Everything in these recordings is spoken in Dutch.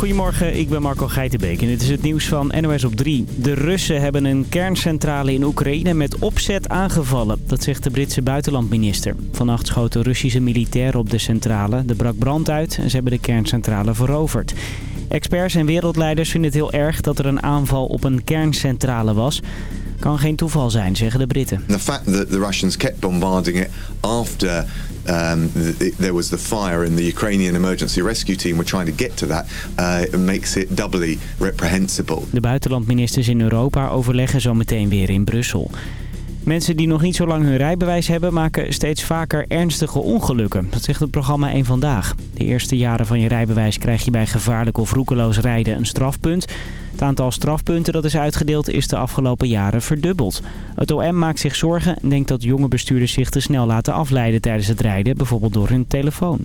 Goedemorgen, ik ben Marco Geitenbeek en dit is het nieuws van NOS op 3. De Russen hebben een kerncentrale in Oekraïne met opzet aangevallen. Dat zegt de Britse buitenlandminister. Vannacht schoten Russische militairen op de centrale. Er brak brand uit en ze hebben de kerncentrale veroverd. Experts en wereldleiders vinden het heel erg dat er een aanval op een kerncentrale was. Kan geen toeval zijn, zeggen de Britten. The fact that the Russians kept bombarding it after um, the, there was the fire and the Ukrainian emergency rescue team were trying to get to that uh, makes it doubly reprehensible. De buitenlandministers in Europa overleggen zo meteen weer in Brussel. Mensen die nog niet zo lang hun rijbewijs hebben maken steeds vaker ernstige ongelukken. Dat zegt het programma 1 Vandaag. De eerste jaren van je rijbewijs krijg je bij gevaarlijk of roekeloos rijden een strafpunt. Het aantal strafpunten dat is uitgedeeld is de afgelopen jaren verdubbeld. Het OM maakt zich zorgen en denkt dat jonge bestuurders zich te snel laten afleiden tijdens het rijden, bijvoorbeeld door hun telefoon.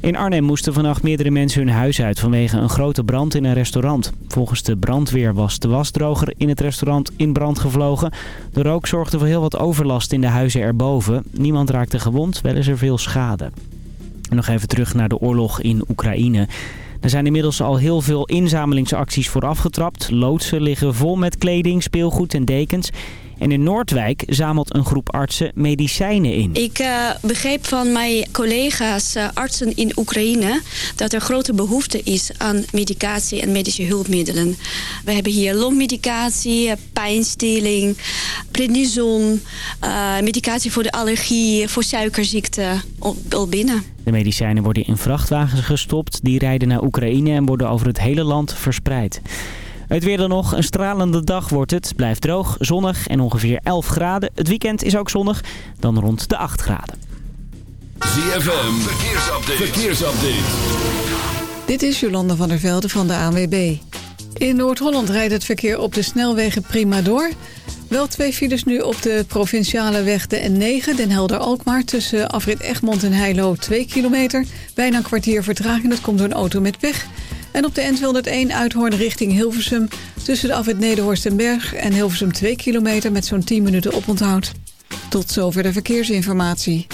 In Arnhem moesten vannacht meerdere mensen hun huis uit vanwege een grote brand in een restaurant. Volgens de brandweer was de wasdroger in het restaurant in brand gevlogen. De rook zorgde voor heel wat overlast in de huizen erboven. Niemand raakte gewond, wel is er veel schade. nog even terug naar de oorlog in Oekraïne. Er zijn inmiddels al heel veel inzamelingsacties voor afgetrapt. Loodsen liggen vol met kleding, speelgoed en dekens. En in Noordwijk zamelt een groep artsen medicijnen in. Ik uh, begreep van mijn collega's uh, artsen in Oekraïne... dat er grote behoefte is aan medicatie en medische hulpmiddelen. We hebben hier longmedicatie, pijnstilling, prednison... Uh, medicatie voor de allergie, voor suikerziekte, al binnen. De medicijnen worden in vrachtwagens gestopt. Die rijden naar Oekraïne en worden over het hele land verspreid. Het weer dan nog. Een stralende dag wordt het. Blijft droog, zonnig en ongeveer 11 graden. Het weekend is ook zonnig. Dan rond de 8 graden. ZFM, verkeersupdate. verkeersupdate. Dit is Jolanda van der Velde van de ANWB. In Noord-Holland rijdt het verkeer op de snelwegen prima door. Wel twee files nu op de provinciale weg de N9, Den Helder-Alkmaar... tussen afrit Egmond en Heilo 2 kilometer. Bijna een kwartier vertraging, dat komt door een auto met pech... En op de N201 Uithoorn richting Hilversum... tussen de afwit Nederhorst en Berg en Hilversum 2 kilometer... met zo'n 10 minuten oponthoud. Tot zover de verkeersinformatie.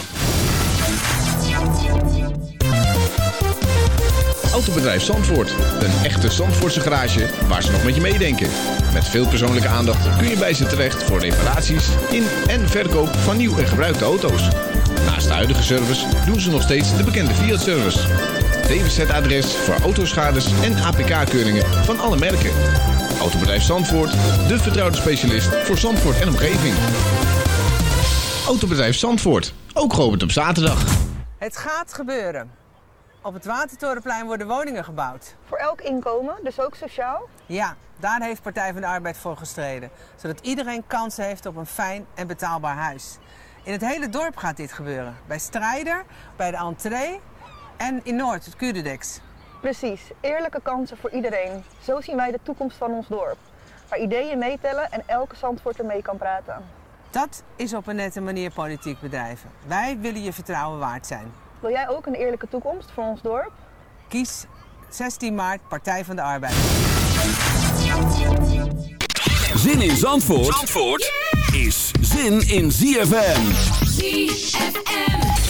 Autobedrijf Zandvoort. Een echte Zandvoortse garage waar ze nog met je meedenken. Met veel persoonlijke aandacht kun je bij ze terecht... voor reparaties in en verkoop van nieuw en gebruikte auto's. Naast de huidige service doen ze nog steeds de bekende Fiat-service... DWZ-adres voor autoschades en APK-keuringen van alle merken. Autobedrijf Zandvoort, de vertrouwde specialist voor Zandvoort en omgeving. Autobedrijf Zandvoort, ook geopend op zaterdag. Het gaat gebeuren. Op het Watertorenplein worden woningen gebouwd. Voor elk inkomen, dus ook sociaal? Ja, daar heeft Partij van de Arbeid voor gestreden. Zodat iedereen kansen heeft op een fijn en betaalbaar huis. In het hele dorp gaat dit gebeuren. Bij Strijder, bij de entree en in Noord, het Curedex. Precies, eerlijke kansen voor iedereen. Zo zien wij de toekomst van ons dorp. Waar ideeën meetellen en elke Zandvoorter mee kan praten. Dat is op een nette manier politiek bedrijven. Wij willen je vertrouwen waard zijn. Wil jij ook een eerlijke toekomst voor ons dorp? Kies 16 maart Partij van de Arbeid. Zin in Zandvoort, Zandvoort is zin in ZFM. ZFM.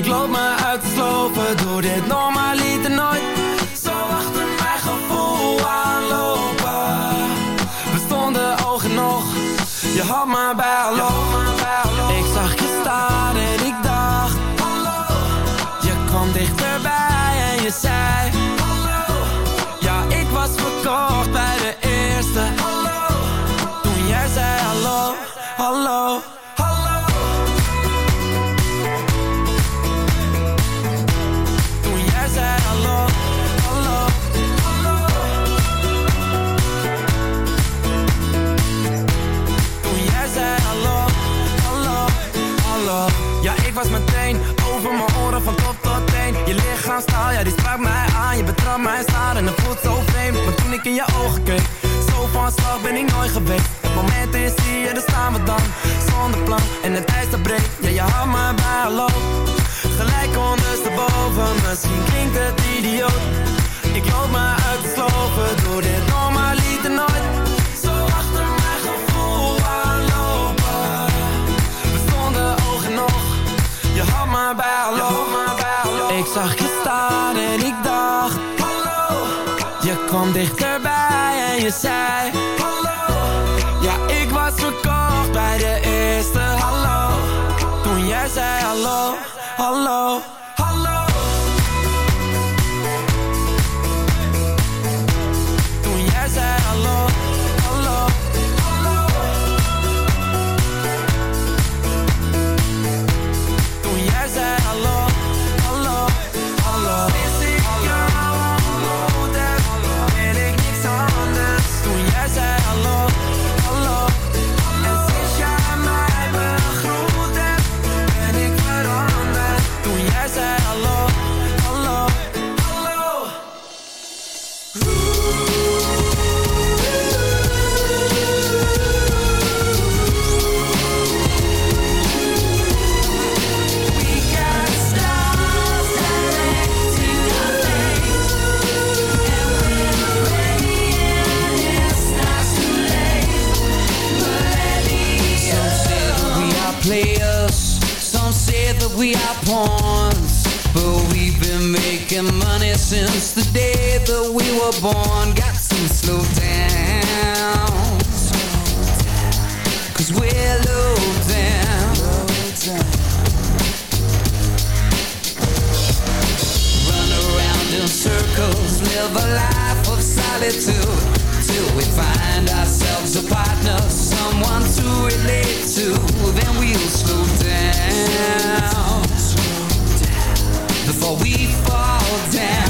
Ik loop me in je ogen keek. Zo van slag ben ik nooit geweest. Het moment is hier, daar staan we dan. Zonder plan en het ijs dat breekt Ja, je had me bij hallo Gelijk ondersteboven Misschien klinkt het idioot. Ik loop me uit te slopen Doe dit normaliter nooit. Zo achter mijn gevoel aanlopen. We stonden oog in oog Je had me bij hallo Ik zag je staan en ik dacht Hallo. Je kwam dichterbij en je zei Hallo. Ja, ik was verkocht bij de eerste Hallo. Toen jij zei hallo, born. Got to slow down. Cause we're low down. Run around in circles, live a life of solitude. Till we find ourselves a partner, someone to relate to. Then we'll slow down. Before we fall down.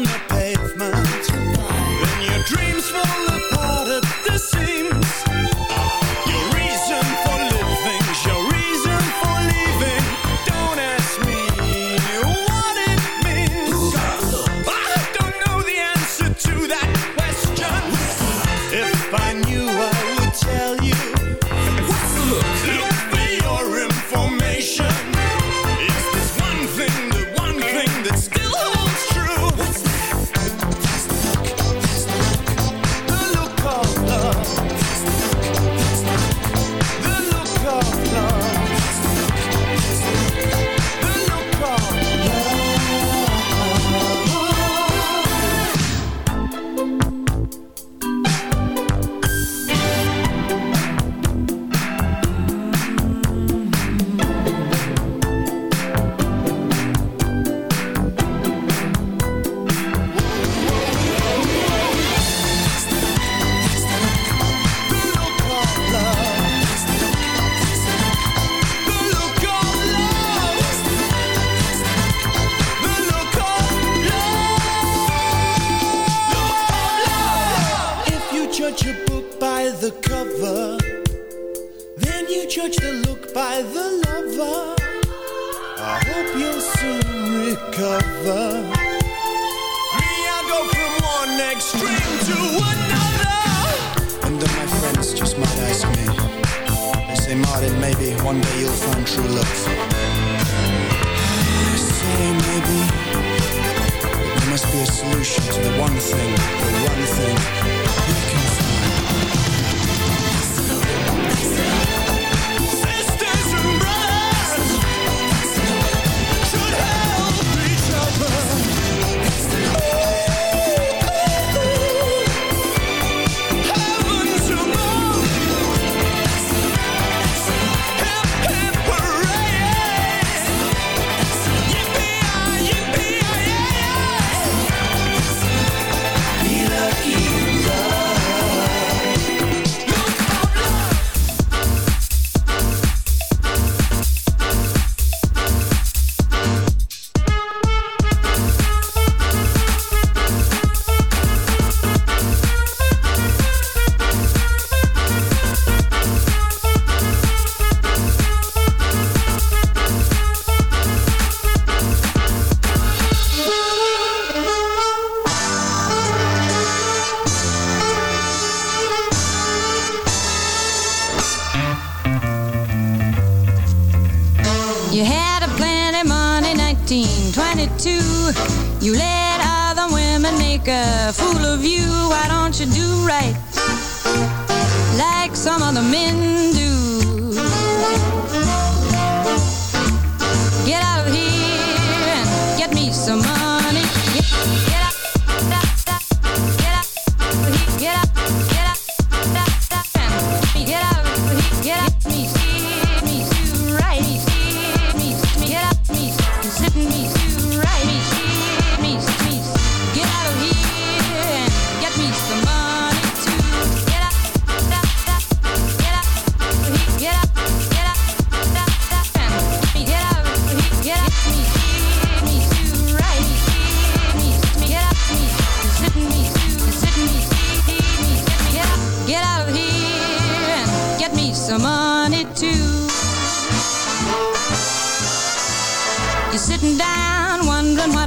no the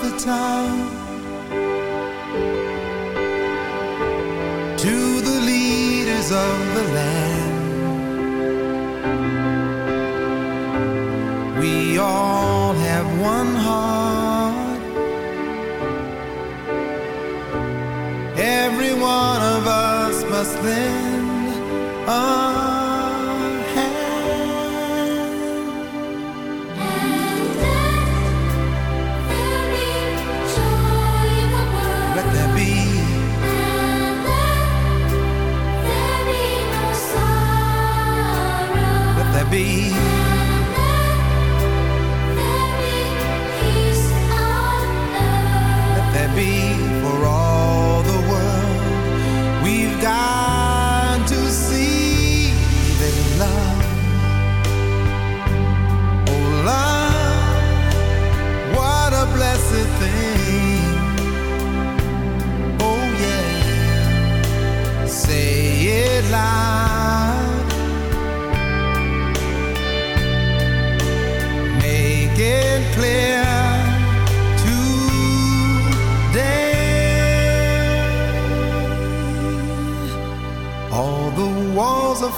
the town. To the leaders of the land. We all have one heart. Every one of us must lend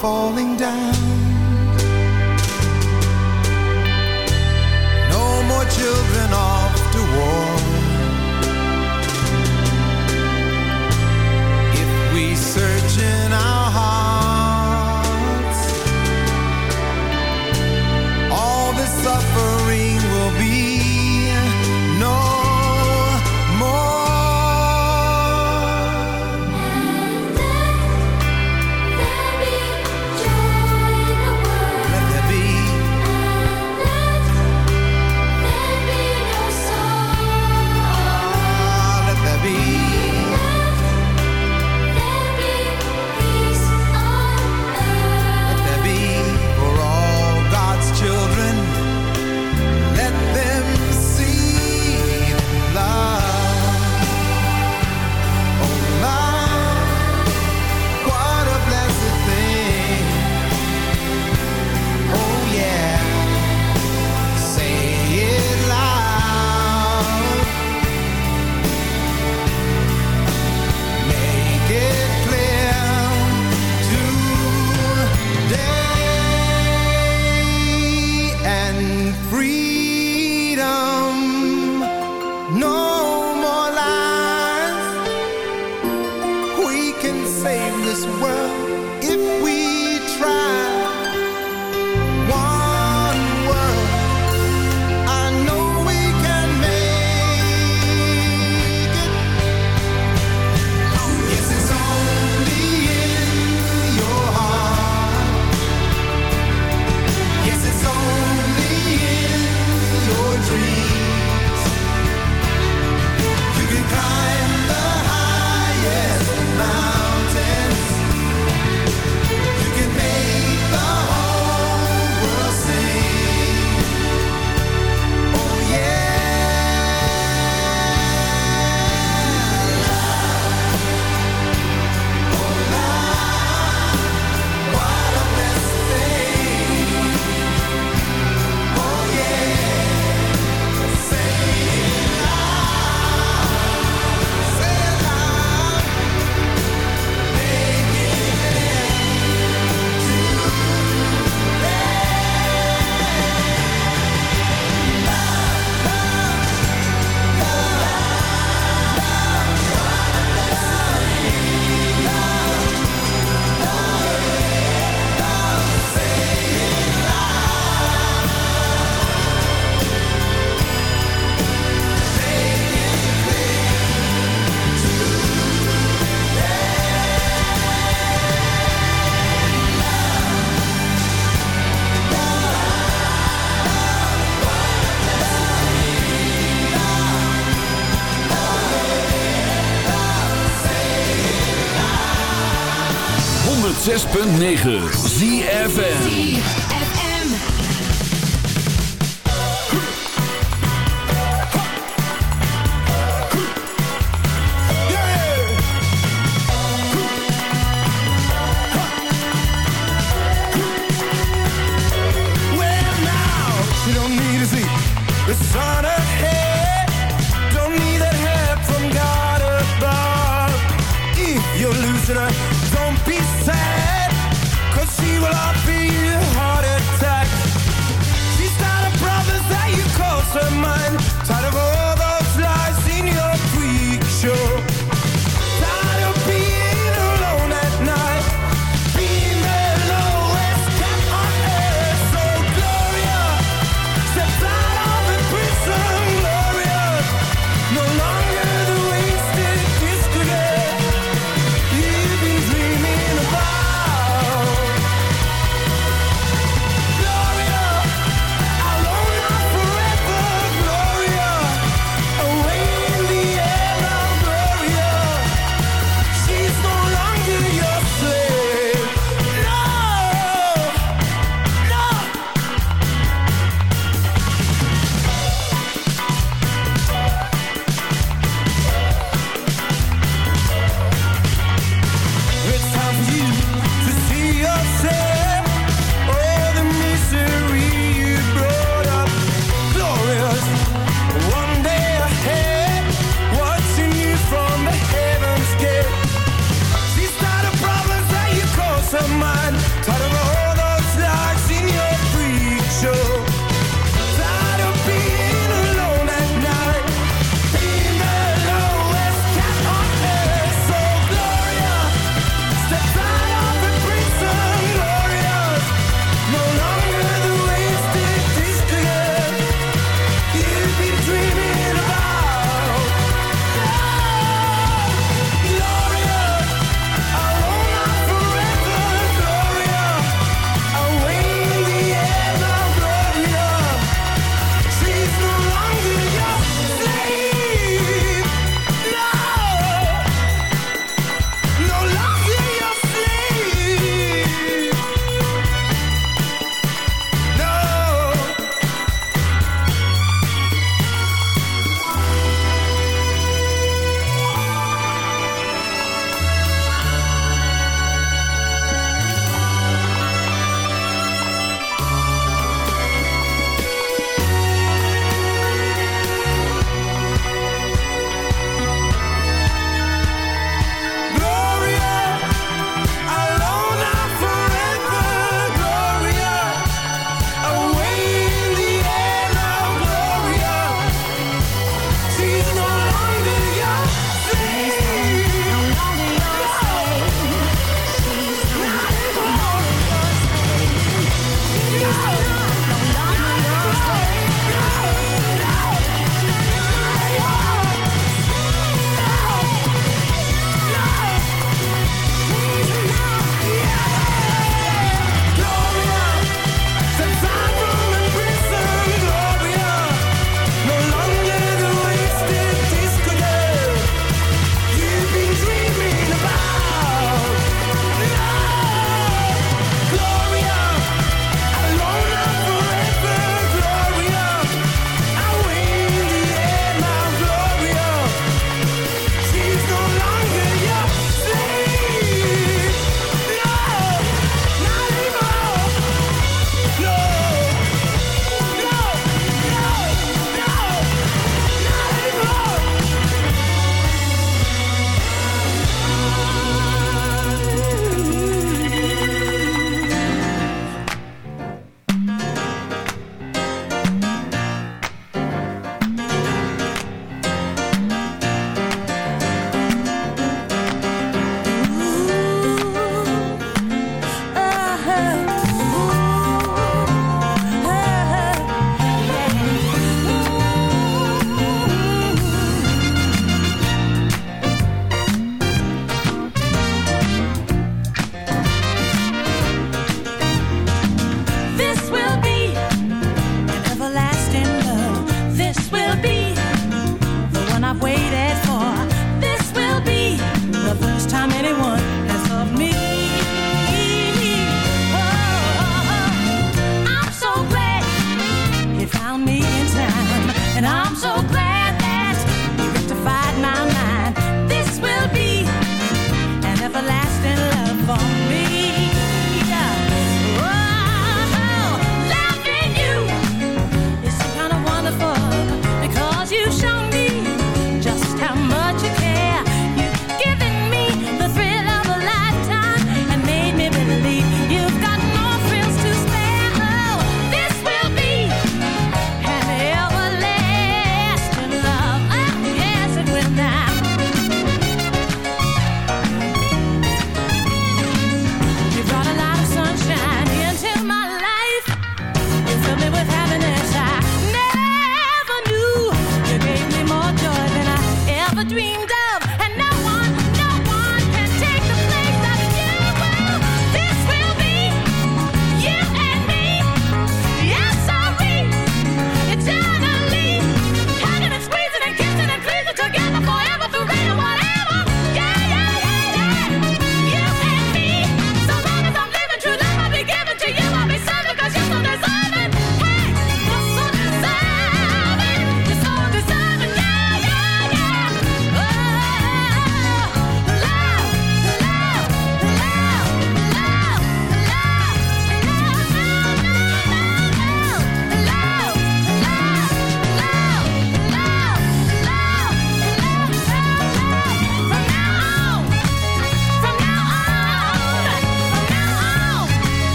falling down. 106.9